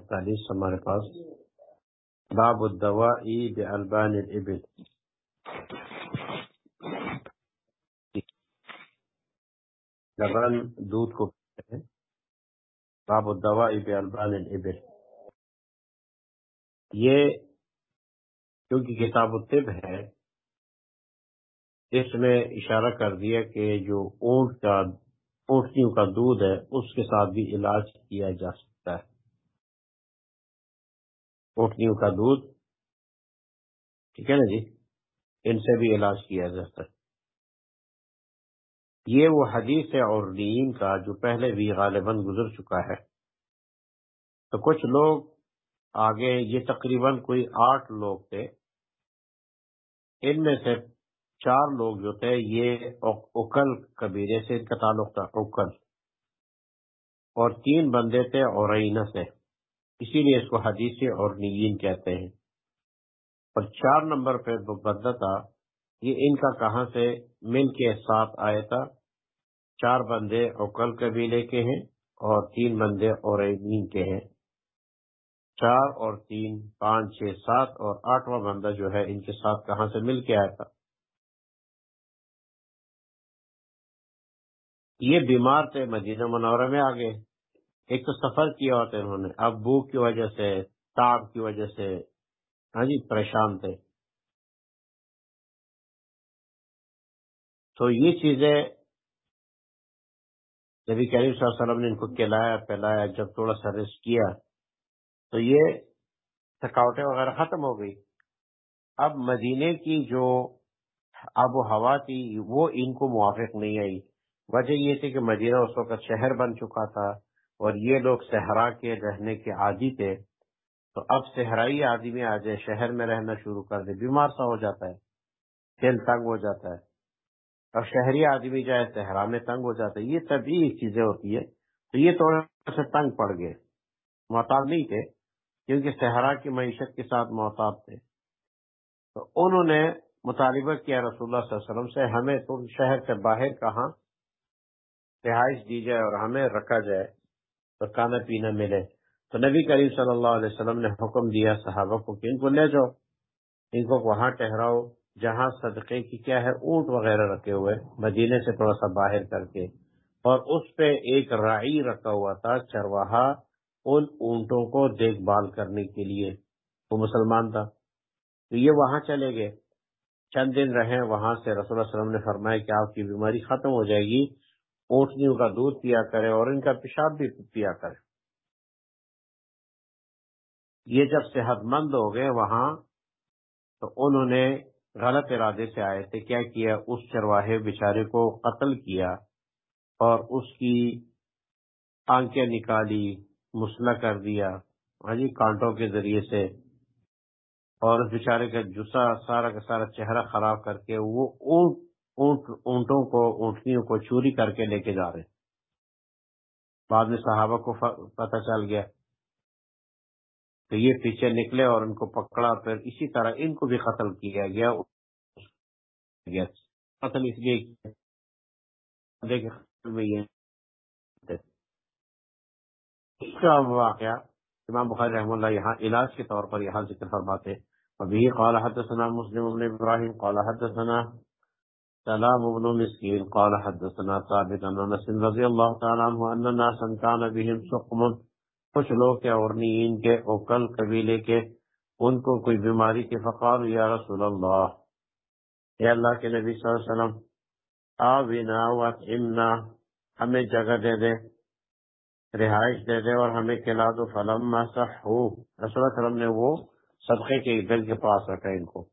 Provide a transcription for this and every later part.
اڑتالیس ہمارے پاس۔ باب الدوائی بالبان الابل لبن دودھ کو باب الدوائی بالبان الابل یہ کیونکہ کتاب الطب ہے، اس میں اشارہ کر دیا کہ جو اونٹ کا، اونٹنیوں کا دودھ ہے، اس کے ساتھ بھی علاج کیا جا سکتا ہے اونٹنیوں کا دودھ۔ ٹھیک ہے نا جی؟ ان سے بھی علاج کیا جاتا ہے۔ یہ وہ حدیث ہے اور نیم کا جو پہلے بھی غالباً گزر چکا ہے۔ تو کچھ لوگ آگے، یہ تقریباً کوئی آٹھ لوگ تھے۔ ان میں سے چار لوگ جو تھے، یہ اکل قبیلے سے ان کا تعلق تھا، اکل۔ اور تین بندے تھے اور سے۔ اسی لیے اس کو حدیث اور نیین کہتے ہیں۔ اور چار نمبر پہ بندہ تھا یہ ان کا کہاں سے مل کے ساتھ آیا تھا؟ چار بندے اوکل قبیلے کے ہیں اور تین بندے اور کے ہیں۔ چار اور تین، پانچ، چھ، سات اور آٹھواں بندہ جو ہے ان کے ساتھ کہاں سے مل کے آیا تھا؟ یہ بیمار تھے مدینہ منورہ میں آگے۔ ایک تو سفر کیا ہوتا ہے انہوں نے، اب بو کی وجہ سے تاب کی وجہ سے ہاں جی پریشان تھے۔ تو یہ چیزیں نبی کریم صلی اللہ علیہ وسلم نے ان کو کھلایا، پلایا، جب تھوڑا سا ریسٹ کیا، تو یہ تھکاوٹیں وغیرہ ختم ہو گئی۔ اب مدینے کی جو آب و ہوا تھی، وہ ان کو موافق نہیں آئی۔ وجہ یہ تھی کہ مدینہ اس وقت شہر بن چکا تھا۔ اور یہ لوگ صحرا کے رہنے کے عادی تھے۔ تو اب صحرائی آدمی آ جائے، شہر میں رہنا شروع کر دے، بیمار سا ہو جاتا ہے، دل تنگ ہو جاتا ہے۔ اور شہری آدمی جائے، صحرا میں تنگ ہو جاتا ہے۔ یہ تبھی چیزیں ہوتی ہے تو یہ تھوڑا سے تنگ پڑ گئے۔ محتاط نہیں تھے، کیونکہ صحرا کی معیشت کے ساتھ محتاط تھے۔ تو انہوں نے مطالبہ کیا رسول اللہ صلی اللہ علیہ وسلم سے، ہمیں تم شہر سے باہر کہاں رہائش دی جائے اور ہمیں رکھا جائے۔ تو کھانا پینا ملے۔ تو نبی کریم صلی اللہ علیہ وسلم نے حکم دیا صحابہ کو کہ ان کو لے جاؤ، ان کو وہاں ٹہراؤ، جہاں صدقے کی کیا ہے، اونٹ وغیرہ رکھے ہوئے، مدینے سے تھوڑا سا باہر کر کے۔ اور اس پہ ایک رائی رکھا ہوا تھا چرواہا ان اونٹوں کو دیکھ بھال کرنے کے لیے۔ وہ مسلمان تھا۔ تو یہ وہاں چلے گئے۔ چند دن رہے، وہاں سے رسول اللہ علیہ وسلم نے فرمایا کہ آپ کی بیماری ختم ہو جائے گی۔ اونٹنیوں کا دودھ پیا کرے اور ان کا پیشاب بھی پیا کرے۔ یہ جب صحت مند ہو گئے وہاں، تو انہوں نے غلط ارادے سے آئے تھے۔ کیا کیا؟ اس چرواہے بیچارے کو قتل کیا اور اس کی آنکھیں نکالی، مسلح کر دیا۔ ہاں جی کانٹوں کے ذریعے سے۔ اور اس بیچارے کا جسا سارا کا سارا چہرہ خراب کر کے وہ اونٹ اونٹ، اونٹوں کو، اونٹنیوں کو چوری کر کے لے کے جا رہے۔ بعد میں صحابہ کو پتہ چل گیا تو یہ پیچھے نکلے اور ان کو پکڑا، پھر اسی طرح ان کو بھی قتل کیا گیا۔ قتل اس لیے اس کا واقعہ امام بخاری رحم اللہ یہاں علاج کے طور پر یہاں ذکر فرماتے ابھی قال حدثنا مسلم ابن ابراہیم، قال حدثنا سلام ابن مسکین قال حدثنا ثابت ان انس رضی اللہ تعالی عنہ ان الناس كان بهم سقم کچھ لوگ کے اور نین کے اوکل قبیلے کے ان کو کوئی بیماری کے فقار یا رسول اللہ. یا اللہ کے نبی صلی اللہ علیہ وسلم، آوینا واتعمنا ہمیں جگہ دے دے، رہائش دے دے اور ہمیں کلا دو، فلما صحو. رسول اللہ علیہ وسلم نے وہ صدقے کے دل کے پاس رکھا ان کو۔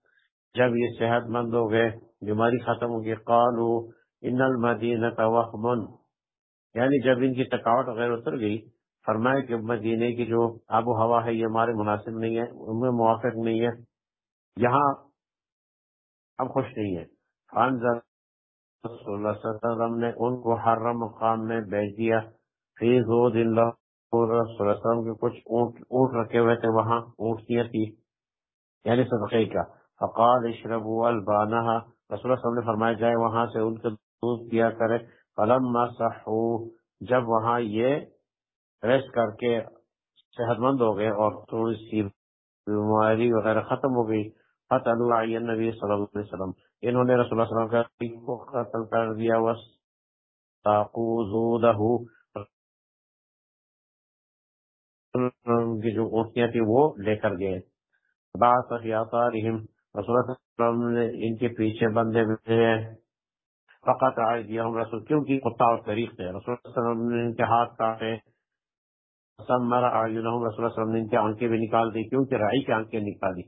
جب یہ صحت مند ہو گئے بیماری ختم ہو گئی۔ قالو ان المدینہ وخمن یعنی جب ان کی تکاوٹ وغیرہ اتر گئی فرمائے کہ مدینے کی جو آب و ہوا ہے، یہ ہمارے مناسب نہیں ہے، ان میں موافق نہیں ہے، یہاں ہم خوش نہیں ہے خان صلی اللہ علیہ وسلم نے ان کو ہر مقام میں بیچ دیا۔ فی فیض و دن وسلم کے کچھ اونٹ اونٹ رکھے ہوئے تھے، وہاں اونٹیاں تھی یعنی صدقے کا۔ فقال اشرب البانہ رسول اللہ وسلم نے فرمایا، جائے وہاں سے ان کے دودھ پیا کرے۔ فلم جب وہاں یہ ریسٹ کر کے صحت مند ہو گئے اور تھوڑی سی بیماری وغیرہ ختم ہو گئی حت اللہ نبی صلی اللہ علیہ وسلم۔ انہوں نے رسول اللہ صلی اللہ علیہ وسلم کو قتل کر دیا۔ کی جو اونٹیاں تھی وہ لے کر گئے۔ بات رسول اللہ علیہ وسلم نے ان کے پیچھے بندے ہوئے فقط آئے دیا ہم رسول، کیونکہ کتا اور طریق تھے رسول اللہ علیہ وسلم نے ان کے ہاتھ کاٹے۔ سمر آئینہم رسول اللہ علیہ وسلم نے ان کے آنکھیں بھی نکال دی، کیونکہ رائی کی آنکھیں نکالی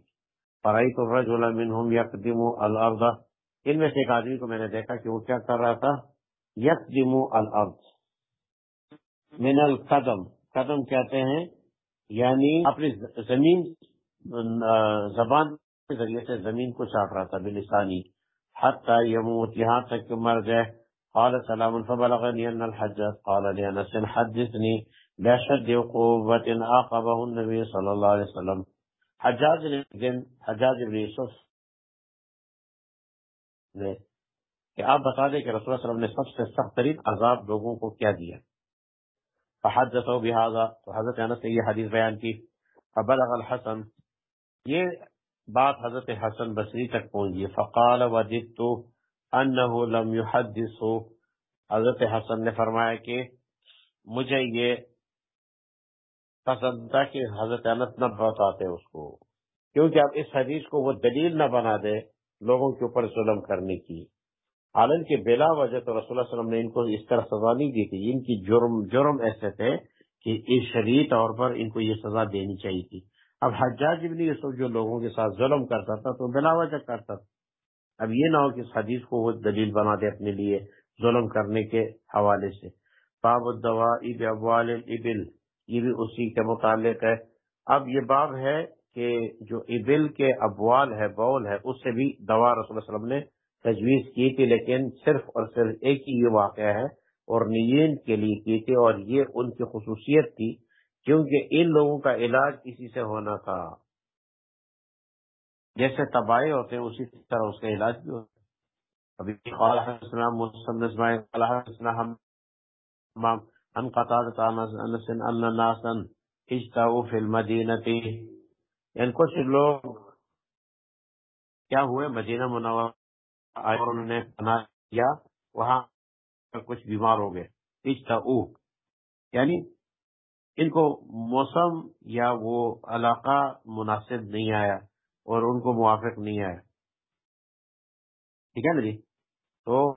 فرائی تو رجل منہم یقدم الارض۔ ان میں سے ایک آدمی کو میں نے دیکھا کہ وہ کیا کر رہا تھا؟ یقدم الارض۔ من القدم۔ قدم کہتے ہیں یعنی اپنی زمین زبان کے ذریعے سے زمین کو چاٹ رہا تھا، بلسانی۔ حتی یموت یہاں تک کہ مر جائے قال سلام فبلغني ان الحجاج قال لانس حدثني بشد قوة عاقبه النبي صلى الله عليه وسلم۔ حجاج نے حجاج ابن یوسف نے کہ آپ بتا دیں کہ رسول اللہ علیہ وسلم نے سب سے سخت ترین عذاب لوگوں کو کیا دیا۔ فحدثوا بهذا، تو حضرت انس نے یہ حدیث بیان کی۔ فبلغ الحسن۔ یہ بات حضرت حسن بصری تک پہنچ گئی فقال وجدت انه لم يحدث حضرت حسن نے فرمایا کہ مجھے یہ پسند تھا کہ حضرت انس نہ بتاتے اس کو، کیونکہ اب اس حدیث کو وہ دلیل نہ بنا دے لوگوں کے اوپر ظلم کرنے کی۔ حالانکہ کے بلا وجہ تو رسول اللہ علیہ وسلم نے ان کو اس طرح سزا نہیں دی تھی، ان کی جرم جرم ایسے تھے کہ اس شریع طور پر ان کو یہ سزا دینی چاہیے تھی۔ اب حجاج ابن یوسف جو لوگوں کے ساتھ ظلم کرتا تھا تو بلا وجہ کرتا تھا۔ اب یہ نہ ہو کہ اس حدیث کو وہ دلیل بنا دے اپنے لیے ظلم کرنے کے حوالے سے۔ باب الدوا اب ابوال ابل یہ بھی اسی کے متعلق ہے۔ اب یہ باب ہے کہ جو ابل کے ابوال ہے، بول ہے، اس سے بھی دوا رسول اللہ علیہ وسلم نے تجویز کی تھی، لیکن صرف اور صرف ایک ہی یہ واقعہ ہے اور نیین کے لیے کی تھی اور یہ ان کی خصوصیت تھی کیونکہ ان لوگوں کا علاج اسی سے ہونا تھا۔ جیسے تباہی ہوتے ہیں، اسی طرح اس کا علاج بھی ہوتا ابھی یعنی کچھ لوگ کیا ہوئے، مدینہ منور اور انہوں نے کیا، وہاں کچھ بیمار ہو گئے۔ یعنی ان کو موسم یا وہ علاقہ مناسب نہیں آیا اور ان کو موافق نہیں آیا۔ ٹھیک ہے نا جی؟ تو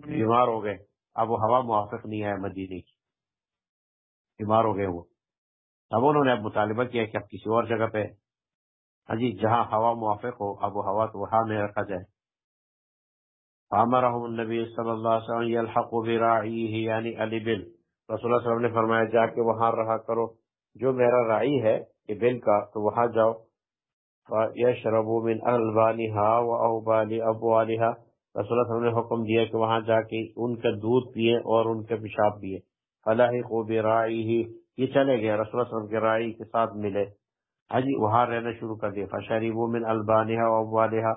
بیمار ہو گئے۔ اب وہ ہوا موافق نہیں آیا مدینے کی۔ بیمار ہو گئے وہ۔ اب انہوں نے اب مطالبہ کیا کہ اب کسی اور جگہ پہ۔ ہاں جی جہاں ہوا موافق ہو، اب وہ ہوا تو وہاں میں رکھا جائے۔ النبی صلی اللہ علیہ وسلم یعنی علی بل رسول اللہ علیہ وسلم نے فرمایا، جا کے وہاں رہا کرو۔ جو میرا رائی ہے ابل کا، تو وہاں جاؤ۔ یشربوا من البانها واوبال ابوالها رسول اللہ علیہ وسلم نے حکم دیا کہ وہاں جا کے ان کا دودھ پیئے اور ان کے پیشاب پیئے فلاحقوا برائیہ یہ چلے گئے۔ رسول اللہ علیہ وسلم کے رائی کے ساتھ ملے۔ حجی وہاں رہنا شروع کر دیا۔ فشربوا من البانها وابوالها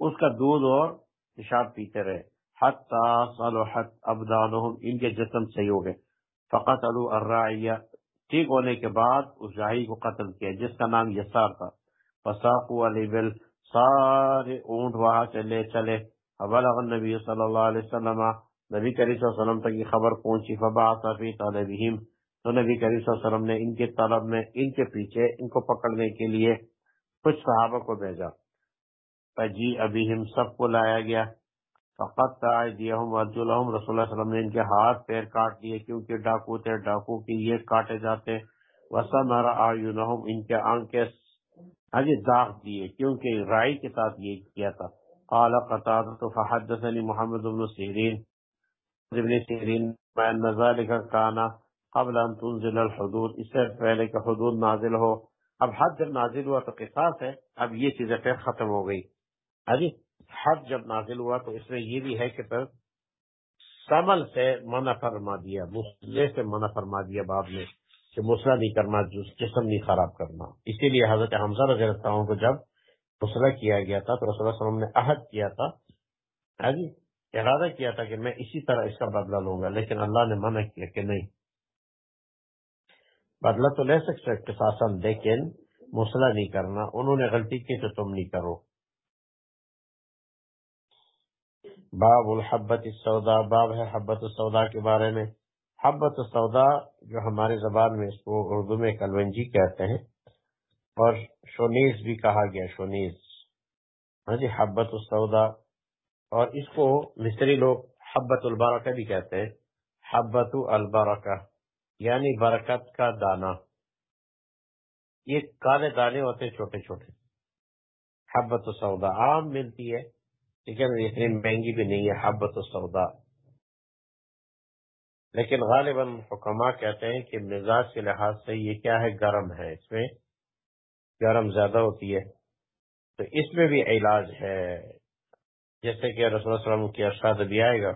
اس کا دودھ اور پیشاب پیتے رہے۔ حتی صلحت ابدانهم ان کے جسم صحیح ہو گئے۔ فقط الرعیہ ٹھیک ہونے کے بعد اس راہی کو قتل کیا، جس کا نام یسار تھا۔ فساقو علی بل سارے اونٹ وہاں سے لے چلے۔ ابلغ النبی صلی اللہ علیہ وسلم، نبی کریم صلی اللہ علیہ وسلم تک یہ خبر پہنچی۔ فبعث فی طلبہم تو نبی کریم صلی اللہ علیہ وسلم نے ان کے طلب میں، ان کے پیچھے، ان کو پکڑنے کے لیے کچھ صحابہ کو بھیجا۔ فجی ابیہم سب کو لایا گیا۔ فقط ایدیہم ورجلہم رسول اللہ صلی اللہ علیہ وسلم نے ان کے ہاتھ پیر کاٹ دیے کیونکہ ڈاکو تھے، ڈاکو کی یہ کاٹے جاتے۔ وسمر اعینہم ان کے آنکھیں حجی ہاں داغ دیے، کیونکہ رائی کے ساتھ یہ کیا تھا۔ قال قطادہ فحدثني محمد بن سیرین ابن سیرین بان ذلك كان قبل ان تنزل الحدود۔ اس سے پہلے کہ حدود نازل ہو۔ اب حد جب نازل ہوا تو قصاص ہے۔ اب یہ چیزیں پھر ختم ہو گئی۔ حجی حد جب نازل ہوا تو اس میں یہ بھی ہے کہ سمل سے منع فرما دیا مسلح سے منع فرما دیا بعد میں کہ مسئلہ نہیں کرنا جسم نہیں خراب کرنا۔ اسی لیے حضرت حمزہ رضی اللہ کو جب مسئلہ کیا گیا تھا تو رسول اللہ علیہ وسلم نے عہد کیا تھا۔ ہاں جی ارادہ کیا تھا کہ میں اسی طرح اس کا بدلہ لوں گا، لیکن اللہ نے منع کیا کہ نہیں۔ بدلہ تو لے سکتے لیکن مسئلہ نہیں کرنا، انہوں نے غلطی کی تو تم نہیں کرو۔ باب الحبت السودا باب ہے حبت السودا کے بارے میں۔ حبت السودا جو ہماری زبان میں اس کو اردو میں کلونجی کہتے ہیں، اور شونیز بھی کہا گیا، شونیز۔ ہاں جی حبت السودا اور اس کو مصری لوگ حبت البرکہ بھی کہتے ہیں۔ حبت البرکہ یعنی برکت کا دانہ۔ یہ کالے دانے ہوتے چھوٹے چھوٹے۔ حبت السودا عام ملتی ہے لیکن اتنی مہنگی بھی نہیں ہے حبت السودا لیکن غالباً حکما کہتے ہیں کہ مزاج کے لحاظ سے یہ کیا ہے، گرم ہے۔ اس میں گرم زیادہ ہوتی ہے۔ تو اس میں بھی علاج ہے۔ جیسے کہ رسول اللہ علیہ وسلم کی ارشاد بھی آئے گا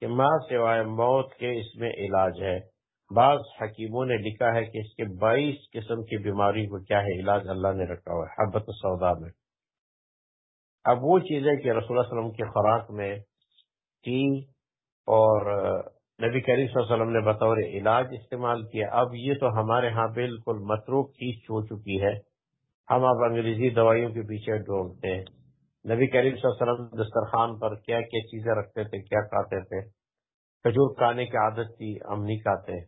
کہ ماں سوائے موت کے اس میں علاج ہے۔ بعض حکیموں نے لکھا ہے کہ اس کے بائیس قسم کی بیماری کو کیا ہے، علاج اللہ نے رکھا ہوا ہے حبت سودا میں۔ اب وہ چیزیں کہ رسول اللہ علیہ وسلم کی خوراک میں تھی اور نبی کریم صلی اللہ علیہ وسلم نے بطور علاج استعمال کیا۔ اب یہ تو ہمارے ہاں بالکل متروک چیز ہو چکی ہے۔ ہم اب انگریزی دوائیوں کے پیچھے ڈھونڈتے ہیں۔ نبی کریم صلی اللہ علیہ وسلم دسترخوان پر کیا کیا چیزیں رکھتے تھے، کیا کھاتے تھے۔ کھجور کھانے کی عادت تھی، ہم نہیں کھاتے۔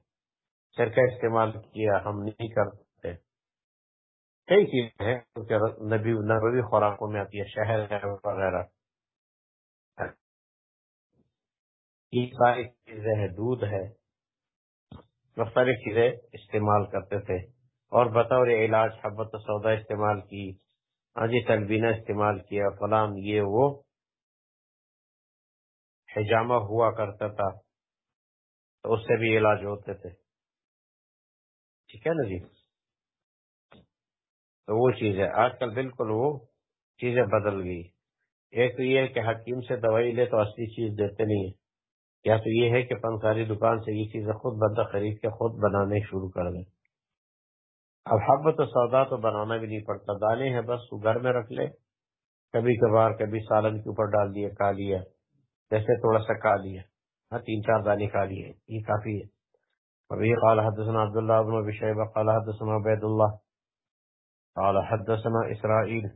سرکہ استعمال کیا، ہم نہیں کرتے۔ کئی چیزیں ہیں نبی نبوی خوراکوں میں آتی ہے شہر ہے وغیرہ۔ یہ ساری چیزیں ہیں، دودھ ہے۔ مختلف چیزیں استعمال کرتے تھے۔ اور بطور علاج حبت سودا استعمال کی آجی تلبینہ استعمال کیا، فلان یہ وہ۔ حجامہ ہوا کرتا تھا، تو اس سے بھی علاج ہوتے تھے۔ ٹھیک ہے نا جی؟ تو وہ چیز ہے آج کل بالکل وہ چیزیں بدل گئی۔ ایک تو یہ ہے کہ حکیم سے دوائی لے تو اصلی چیز دیتے نہیں ہے یا تو یہ ہے کہ پنساری دکان سے یہ چیزیں خود بندہ خرید کے خود بنانے شروع کر دیں اب حب تو سودا تو بنانا بھی نہیں پڑتا۔ دانے ہیں بس وہ گھر میں رکھ لے۔ کبھی کبھار کبھی سالن کے اوپر ڈال دیے کھا لیا۔ جیسے تھوڑا سا کھا لیا۔ ہاں تین چار دانے کھا لیے۔ یہ کافی ہے۔ ابھی قال حدثنا عبد الله بن ابي شيبه قال حدثنا عبيد الله قال حدثنا إسرائيل.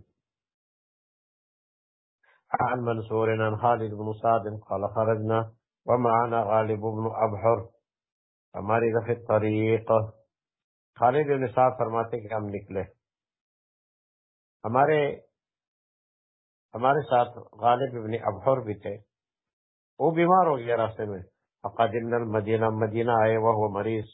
عن منصور عن خالد بن سعد قال خرجنا ومعنا غالب بن أبحر. فمرض في الطريق. خالد بن سعد فرماتے کہ ہم نکلے. ہمارے ہمارے ساتھ غالب بن أبحر بھی تھے. وہ بیمار ہو گیا راستے میں. فقدمنا المدینہ مدینہ آئے وہ مریض.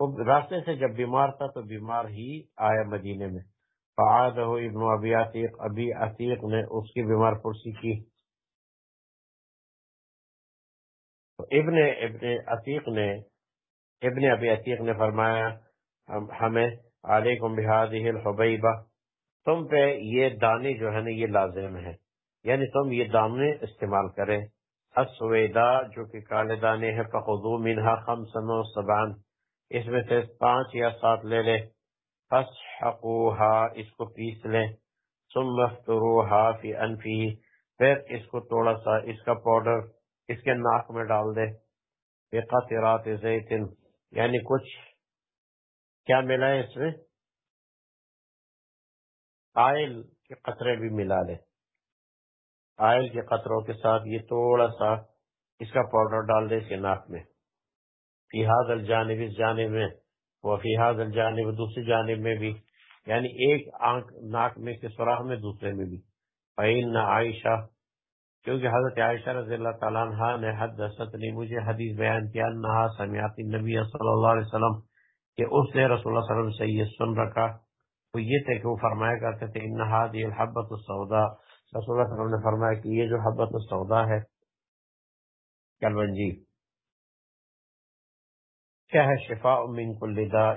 وہ راستے سے جب بیمار تھا تو بیمار ہی آیا مدینے میں. ہو ابن ابی عتیق ابی عتیق نے اس کی بیمار پرسی کی۔ تو ابن ابن عتیق نے، ابن ابی عتیق نے فرمایا ہمیں، علیکم بہادہ الحبیبہ، تم پہ یہ دانے جو ہے نا، یہ لازم ہے یعنی تم یہ دانے استعمال کریں۔ اسویدا جو کہ کالے دانے ہیں فخذو منہا خمسن و سبان اس میں سے پانچ یا سات لے لے فسحقوہا اس کو پیس لیں۔ ثم افتروہا فی انفی پھر اس کو تھوڑا سا اس کا پاؤڈر اس کے ناک میں ڈال دے بقطرات زیتن یعنی کچھ۔ کیا ملا ہے اس میں؟ آئل کے قطرے بھی ملا لے آئل کے قطروں کے ساتھ یہ تھوڑا سا اس کا پاؤڈر ڈال دے اس کے ناک میں۔ فیحاد الجانب اس جانب میں وہ فیحاد الجانب، دوسری جانب میں بھی یعنی ایک آنکھ ناک میں کے سوراخ میں، دوسرے میں بھی۔ فعین نہ عائشہ کیونکہ حضرت عائشہ رضی اللہ تعالیٰ عنہ نے حدثت نے مجھے حدیث بیان کیا، انہا سمیات نبی صلی اللہ علیہ وسلم، کہ اس نے رسول اللہ صلی اللہ علیہ وسلم سے یہ سن رکھا۔ وہ یہ تھے کہ وہ فرمایا کرتے تھے انہا دی الحبت السودا رسول اللہ صلی اللہ علیہ وسلم نے فرمایا کہ یہ جو حبت السودا ہے کلونجی کیا ہے شفاء من کل داء؟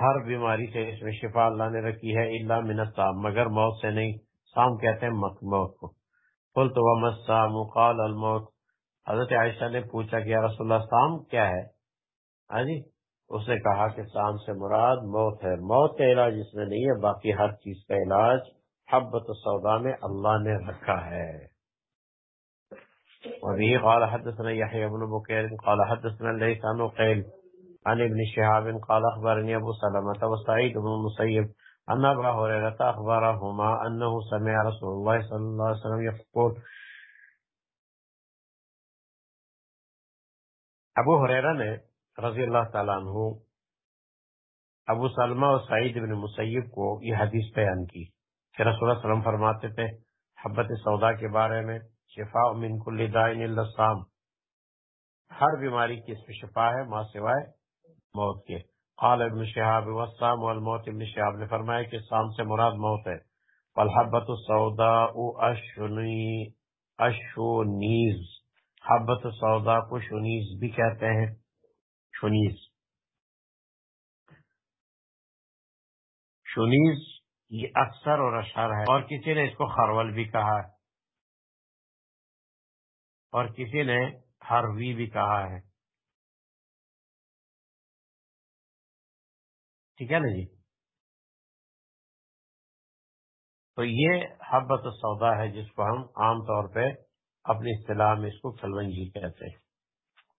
ہر بیماری سے اس میں شفا اللہ نے رکھی ہے اللہ من السام مگر موت سے نہیں۔ سام کہتے ہیں موت کو۔ قل تو مسام قال الموت۔ حضرت عائشہ نے پوچھا کہ یا رسول اللہ سام کیا ہے؟ ہاں جی اس نے کہا کہ سام سے مراد موت ہے۔ موت کا علاج اس میں نہیں ہے، باقی ہر چیز کا علاج حبت سودا میں اللہ نے رکھا ہے۔ وبه قال حدثنا يحيى بن بكير قال حدثنا ليس عن قيل عن ابن شهاب قال أخبرني أبو سلمة وسعيد بن المسيب أن أبا هريرة أخبرهما أنه سمع رسول الله صلى الله عليه وسلم يقول ابو حریرہ نے رضی اللہ تعالیٰ عنہ ابو سلمہ اور سعید بن مسیب کو یہ حدیث بیان کی کہ رسول اللہ علیہ وسلم فرماتے تھے حبت سودا کے بارے میں شفا من کل دائن السام ہر بیماری کی اس میں شفا ہے ماں سوائے موت کے۔ قال ابن شہاب والسام والموت۔ ابن شہاب نے فرمایا کہ سام سے مراد موت ہے۔ والحبت السوداء اشنی اشونیز حبت سودا کو شنیز بھی کہتے ہیں۔ شنیز۔ شنیز یہ اکثر اور اشہر ہے۔ اور کسی نے اس کو خرول بھی کہا ہے۔ اور کسی نے ہروی بھی کہا ہے۔ ٹھیک ہے نا جی؟ تو یہ حبت سودا ہے جس کو ہم عام طور پہ اپنی اصطلاح میں اس کو کلونجی کہتے ہیں۔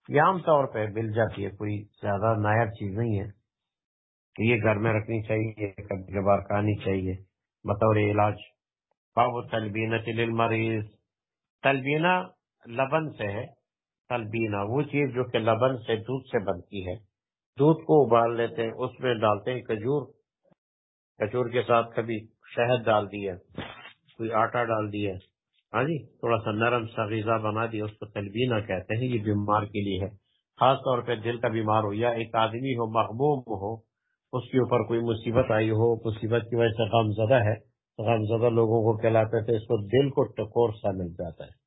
یہ عام طور پہ مل جاتی ہے، کوئی زیادہ نایاب چیز نہیں ہے۔ کہ یہ گھر میں رکھنی چاہیے، کبھی کبھار کھانی چاہیے۔ بطور علاج۔ باب تلبینہ چل مریض تلبینہ لبن سے ہے، تلبینہ، وہ چیز جو کہ لبن سے، دودھ سے بنتی ہے۔ دودھ کو ابال لیتے ہیں، اس میں ڈالتے ہیں کجور کچور کے ساتھ کبھی شہد ڈال دیا، کوئی آٹا ڈال دیا۔ ہاں جی تھوڑا سا نرم سا غذا بنا دیا، اس کو تلبینہ کہتے ہیں، یہ بیمار کے لیے ہے۔ خاص طور پہ دل کا بیمار ہو یا ایک آدمی ہو محبوب ہو، اس کے اوپر کوئی مصیبت آئی ہو، مصیبت کی وجہ سے غم زدہ ہے۔ غم زدہ لوگوں کو کہلاتے تھے، اس کو دل کو ٹکور سا مل جاتا ہے۔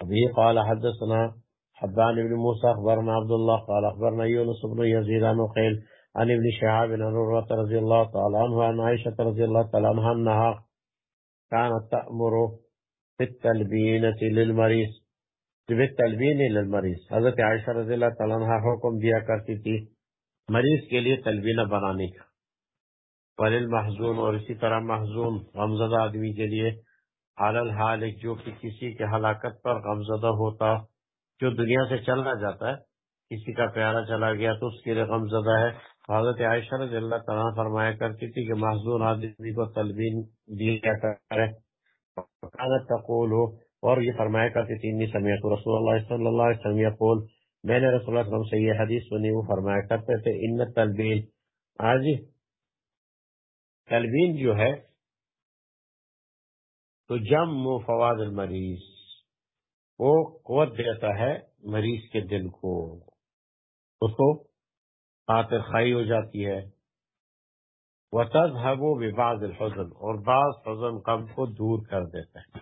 ابھی قال حدثنا حبان ابن موسى أخبرنا عبد الله قال أخبرنا يونس بن يزيد عن خيل عن ابن شهاب بن عروة رضي الله تعالى عنه عن عائشة رضي الله تعالى عنها أنها كانت تأمر بالتلبینة للمریض بالتلبین للمریض حضرت عائشہ رضی اللہ تعالیٰ عنہ حکم دیا کرتی تھی مریض کے لیے تلبینہ بنانے کا۔ ولل محزون اور اسی طرح محزون غمزدہ آدمی کے لیے حال حال ایک جو کہ کسی کے ہلاکت پر غمزدہ ہوتا، جو دنیا سے چلنا جاتا ہے، کسی کا پیارا چلا گیا تو اس کے لیے غمزدہ ہے۔ حضرت عائشہ رضی اللہ تعالیٰ فرمایا کرتی تھی کہ محزون آدمی کو تلبین دیا کرے۔ کانت تقول ہو اور یہ فرمایا کرتی تھی، انی سمیت رسول اللہ صلی اللہ علیہ وسلم یقول، میں نے رسول اللہ علیہ وسلم سے یہ حدیث سنی، وہ فرمایا کرتے تھے، ان تلبین آج تلبین جو ہے تو جم فواد المریض، وہ قوت دیتا ہے مریض کے دل کو۔ اس کو خاطر خائی ہو جاتی ہے۔ وتذهب ببعض الحزن، اور بعض حزن غم کو دور کر دیتا ہے۔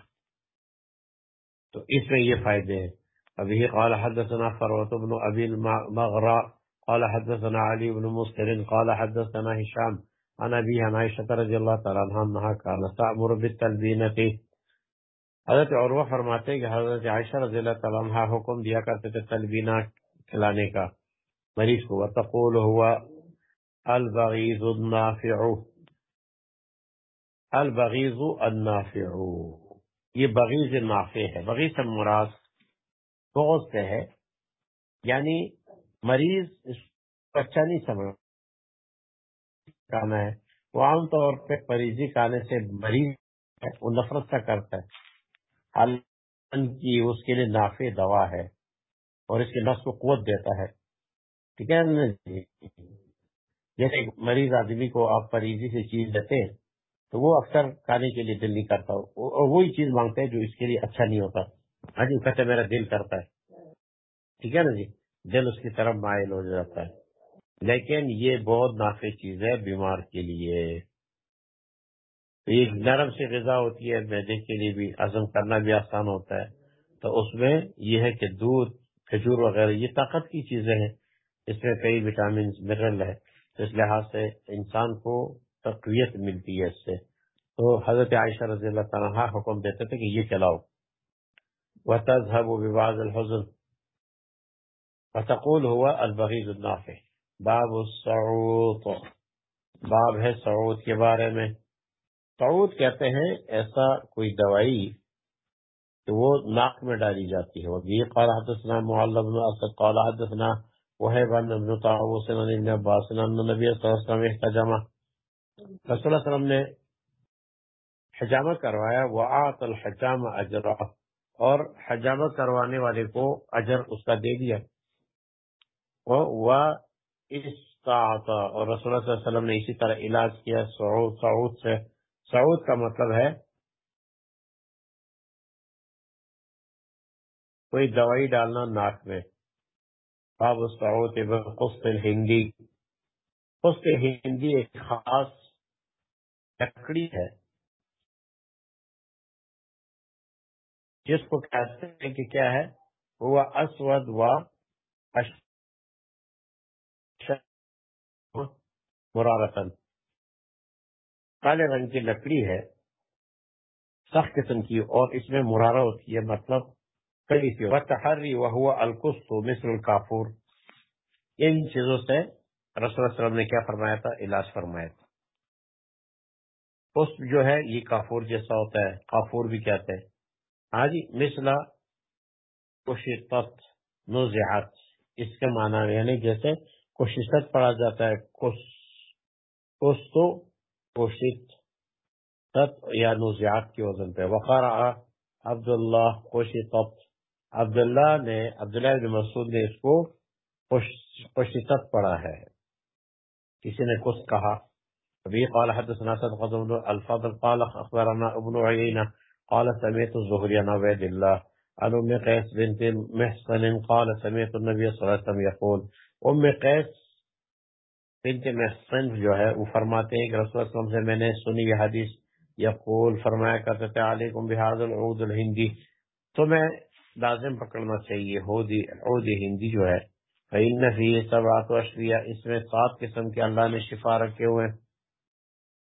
تو اس میں یہ فائدے ہیں۔ ابھی قال حدثنا فروت بن ابي المغرى قال حدثنا علي بن مسكر قال حدثنا هشام عن ابي عائشة رضي الله تعالى عنها انها كانت تأمر بالتلبينة حضرت عروہ فرماتے ہیں کہ حضرت عائشہ رضی اللہ تعالیٰ عنہ حکم دیا کرتے تھے تلبینہ کھلانے کا۔ مریض کو وتقول ہوا البغیض النافع۔ البغیض النافع۔ یہ بغیض نافع ہے۔ بغیض سے مراد بغض سے ہے۔ یعنی مریض اس کو اچھا نہیں سمجھ کھانا ہے۔ وہ عام طور پہ پریزی کھانے سے مریض ہے، وہ نفرت سے کرتا ہے۔ کی اس کے لیے نافع دوا ہے اور اس کے نفس کو قوت دیتا ہے۔ ٹھیک ہے جی؟ جیسے مریض آدمی کو آپ پریزی سے چیز دیتے ہیں، تو وہ اکثر کھانے کے لیے دل نہیں کرتا۔ اور وہی چیز مانگتے ہیں جو اس کے لیے اچھا نہیں ہوتا۔ ہاں جی کہتے میرا دل کرتا ہے۔ ٹھیک ہے نا جی؟ دل اس کی طرف مائل ہو جاتا ہے۔ لیکن یہ بہت نافع چیز ہے بیمار کے لیے۔ ایک نرم سے غذا ہوتی ہے، میدے کے لیے بھی عزم کرنا بھی آسان ہوتا ہے۔ تو اس میں یہ ہے کہ دودھ، کھجور وغیرہ، یہ طاقت کی چیزیں ہیں۔ اس میں کئی وٹامن منرل ہے تو اس لحاظ سے انسان کو تقویت ملتی ہے اس سے۔ تو حضرت عائشہ رضی اللہ تعالیٰ حکم دیتے تھے کہ یہ چلاؤ۔ وتذهب ببعض الحزن وتقول هو البغيض النافع۔ باب السعود باب ہے سعود کے بارے میں۔ سعود کہتے ہیں ایسا کوئی دوائی کہ وہ ناک میں ڈالی جاتی ہے۔ وبه قال حدثنا معلم بن اسد۔ قال حدثنا وهيب بن طاووس عن ابن عباس ان النبي صلى الله عليه وسلم احتجم رسول اللہ صلی اللہ علیہ وسلم نے حجامہ کروایا وعات الحجام اجرا۔ اور حجامہ کروانے والے کو اجر اس کا دے دیا۔ وہ اس استعطا اور رسول اللہ صلی اللہ علیہ وسلم نے اسی طرح علاج کیا، سعود سعود سے، سعود کا مطلب ہے کوئی دوائی ڈالنا ناک میں۔ باب سعود قسط الہندی۔ قسط ہندی ایک خاص لکڑی ہے، جس کو کہتے ہیں کہ کیا ہے؟ وہ اسود و مرارتن کالے رنگ کی لکڑی ہے، سخت قسم کی اور اس میں مرارہ ہوتی ہے مطلب کئی سی۔ تحری وہ ہوا القست مصر الکافور ان چیزوں سے رسول اللہ علیہ وسلم نے کیا فرمایا تھا؟ علاج فرمایا تھا۔ قسط جو ہے، یہ کافور جیسا ہوتا ہے۔ کافور بھی کہتے ہیں۔ ہاں جی مثلا کشت نوزیات اس کے معنی یعنی جیسے کوششت پڑھا جاتا ہے۔ تو کوشت یا نوزیات کی وزن پہ۔ وقار عبداللہ کوشت عبداللہ نے عبداللہ بن مسعود نے اس کو کوشت پڑھا ہے۔ کسی نے کچھ کہا۔ ابھی قال حدثنا صدقة بن الفضل قال اخبرنا ابن عيينة قال سمعت الزهري عن عبيد الله عن ام قيس بنت محسن، قال سمعت النبي صلى الله عليه وسلم يقول ام قيس بنت محسن جو ہے، وہ فرماتے ہیں کہ رسول اللہ سے میں نے سنی یہ حدیث، یقول، فرمایا کرتے تھے، علیکم بهذا العود الهندي تو میں لازم پکڑنا چاہیے، عود ہندی جو ہے۔ فإن فيه سبعة اشفیاء اس میں سات قسم کے اللہ نے شفا رکھے ہوئے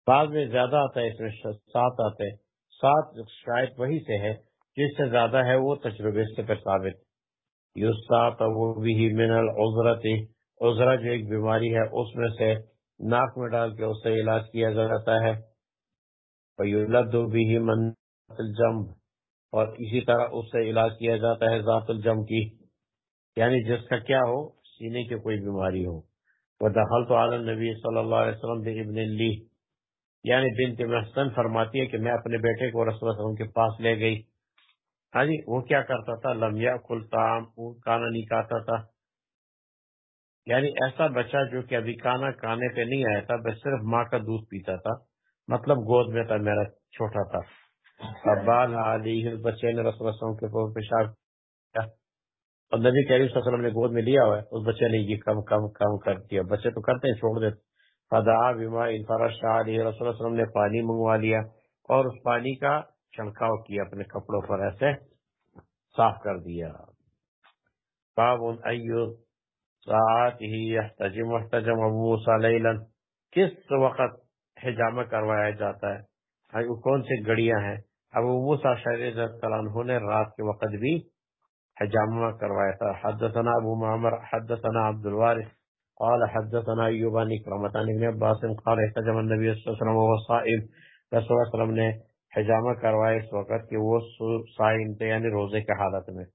بعض میں زیادہ آتا ہے، اس میں سات آتے ہیں۔ سات شاید وہی سے ہے، جس سے زیادہ ہے وہ تجربے سے پر ثابت۔ وہ بھی من العذرت۔ عذرا جو ایک بیماری ہے، اس میں سے ناک میں ڈال کے اس سے علاج کیا جاتا ہے۔ بھی من الجم اور اسی طرح اس سے علاج کیا جاتا ہے ذات الجم کی۔ یعنی جس کا کیا ہو، سینے کی کوئی بیماری ہو۔ وہ دخل تو عالم نبی صلی اللہ علیہ وسلم ابن لی۔ یعنی بنت محسن فرماتی ہے کہ میں اپنے بیٹے کو رسول اللہ کے پاس لے گئی۔ ہاں جی وہ کیا کرتا تھا؟ لمیا کھلتا کانا نہیں کھاتا تھا۔ یعنی ایسا بچہ جو کہ ابھی کانا کانے پہ نہیں آیا تھا، بس صرف ماں کا دودھ پیتا تھا۔ مطلب گود میں تھا، میرا چھوٹا تھا۔ بال ہاں، علی بچے نے رسول اللہ کے پیشاب کیا۔ اور نبی کریم صلی اللہ علیہ وسلم نے گود میں لیا ہوا ہے۔ اس بچے نے یہ کم کم کم کر دیا۔ بچے تو کرتے ہیں، چھوڑ دیتے فدا بیما انفرش علیہ رسول وسلم نے پانی منگوا لیا۔ اور اس پانی کا چھڑکاؤ کیا اپنے کپڑوں پر، ایسے صاف کر دیا۔ باب ایو ساعت ہی احتجم احتجم ابو موسیٰ کس وقت حجامہ کروایا جاتا ہے؟ ہاں، کون سی گڑیاں ہیں؟ ابو موسیٰ شریع عنہ نے رات کے وقت بھی حجامہ کروایا تھا۔ حدثنا ابو معمر، حدثنا عبد الوارث۔ قال حدثنا ایوب عن اکرمت ابن عباس قال احتجم النبی صلی اللہ علیہ وسلم وهو صائم۔ رسول اللہ علیہ وسلم نے حجامہ کروایا اس وقت کہ وہ صائم تھے یعنی روزے کے حالت میں۔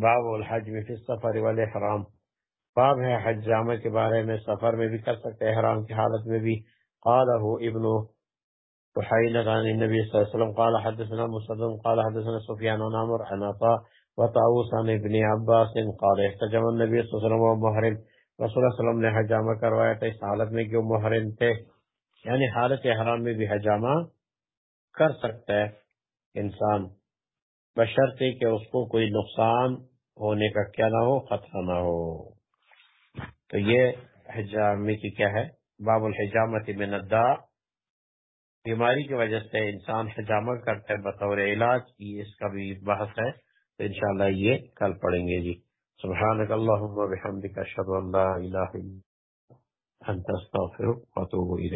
باب الحج میں فی السفر والاحرام۔ باب ہے حجامہ کے بارے میں، سفر میں بھی کر سکتے احرام کی حالت میں بھی۔ قال قاله ابن وحينة عن النبي صلى الله عليه وسلم، قال حدثنا مسلم قال حدثنا سفيان عن عمر، عن عطاء وطاوس عن ابن عباس قال احتجم النبي صلی اللہ علیہ وسلم ومحرم رسول اللہ علیہ وسلم نے حجامہ کروایا تھا اس حالت میں کہ وہ محرم تھے۔ یعنی حالت احرام میں بھی حجامہ کر سکتا ہے انسان۔ بشرطے کہ اس کو کوئی نقصان ہونے کا کیا نہ ہو، خطرہ نہ ہو۔ تو یہ حجامے کی کیا ہے؟ باب الحجامت من الداء۔ بیماری کی وجہ سے انسان حجامہ کرتا ہے بطور علاج کی اس کا بھی بحث ہے۔ تو انشاءاللہ یہ کل پڑھیں گے جی۔ سبحانک اللہم و بحمدک، اشہد اللہ الہ انت، استغفرک و اتوب الیک۔